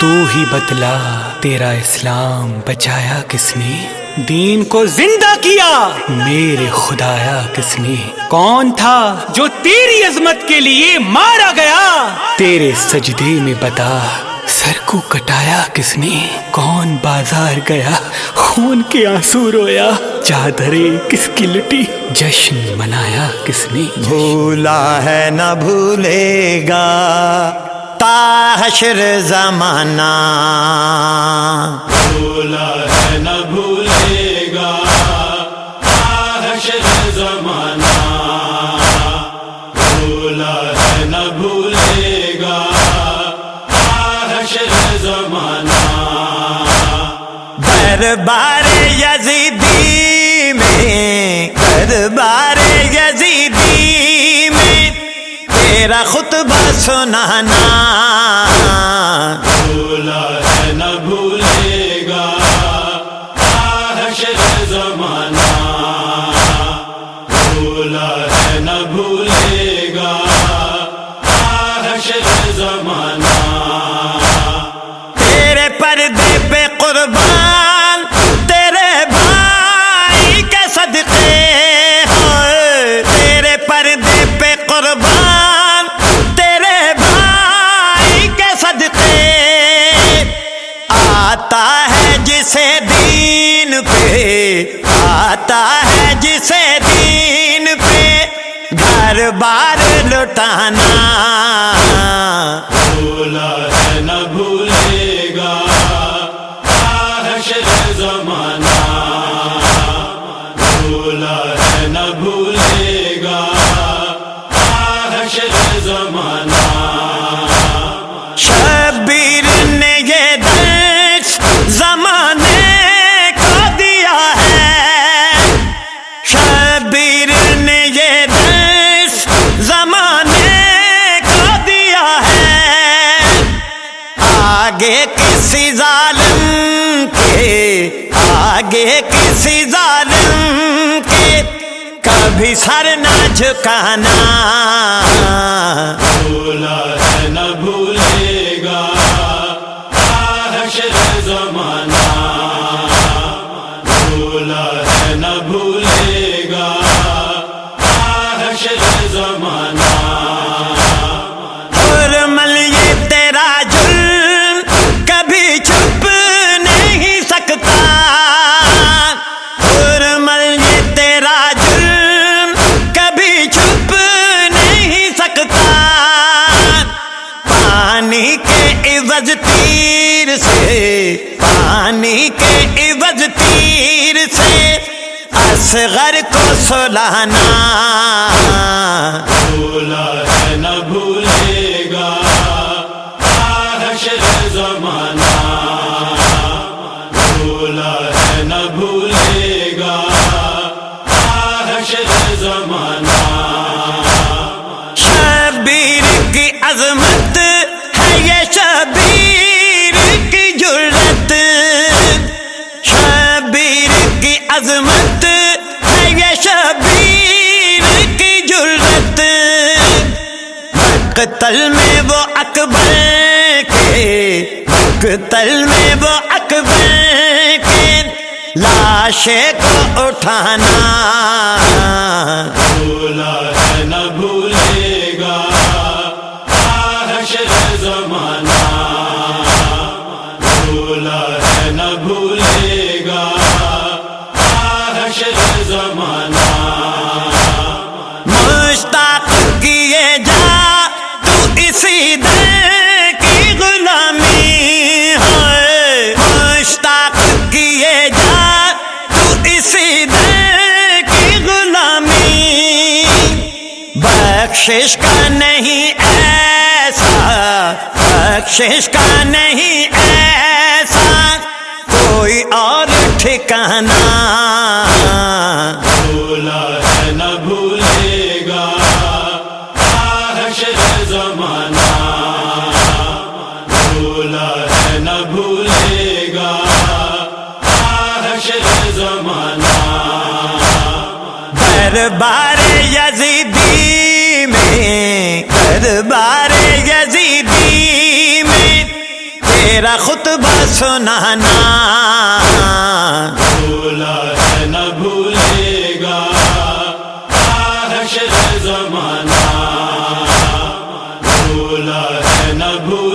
تو ہی بدلا تیرا اسلام بچایا کس نے؟ دین کو زندہ کیا، میرے خدایا کس نے؟ کون تھا جو تیری عظمت کے لیے مارا گیا؟ تیرے سجدے میں بتا سر کو کٹایا کس نے؟ کون بازار گیا، خون کے آنسو رویا؟ چادرے کس کی لٹی؟ جشن منایا کس نے؟ بھولا ہے نہ بھولے گا۔ تاحشر زمانہ۔ بھولا ہے نہ بھولے گا حشر زمانہ۔ بھولا ہے نہ بھولے گا حشر زمانہ۔ دربار یزیدی میں دربار تیرا خطبہ سنانا۔ بھولا ہے نہ بھولے گا۔ حشر زمانہ۔ بھولا ہے نہ بھولے گا۔ حشر زمانہ۔ دین پہ آتا ہے جسے دین پہ گھر بار لٹانا۔ بھولا ہے نہ بھولے گا زمانہ۔ آگے کسی ظالم کے، آگے کسی ظالم کے۔ کبھی سر نہ جھکانا۔ بھولا ہے نہ بھولے گا۔ زمانہ۔ بھولا ہے نہ بھولے گا۔ زمانہ۔ تیر سے، پانی کے عوض تیر سے، اصغر کو سلانا۔ بھولا ہے نہ بھولے گا حشر زمانہ۔ بھولا ہے نہ بھولے گا حشر زمانہ۔ مقتل میں وہ اکبر کے لاشے کو اٹھانا۔ بھولا ہے نہ بھولے گا زمانہ۔ بھولا ہے نہ بھولے گا زمانہ۔ مشتاق کیے بخشش کا نہیں ایسا بخشش کا نہیں ایسا۔ کوئی اور ٹھکانا بھولا ہے نہ بھولے گا۔ زمانہ۔ بھولا ہے نہ بھولے گا۔ زمانہ۔ دربار یزیدی میں دربار یزیدی میں تیرا خطبہ سنانا۔ بھولا ہے نہ بھولے گا زمانہ۔ بھولا ہے نہ بھولے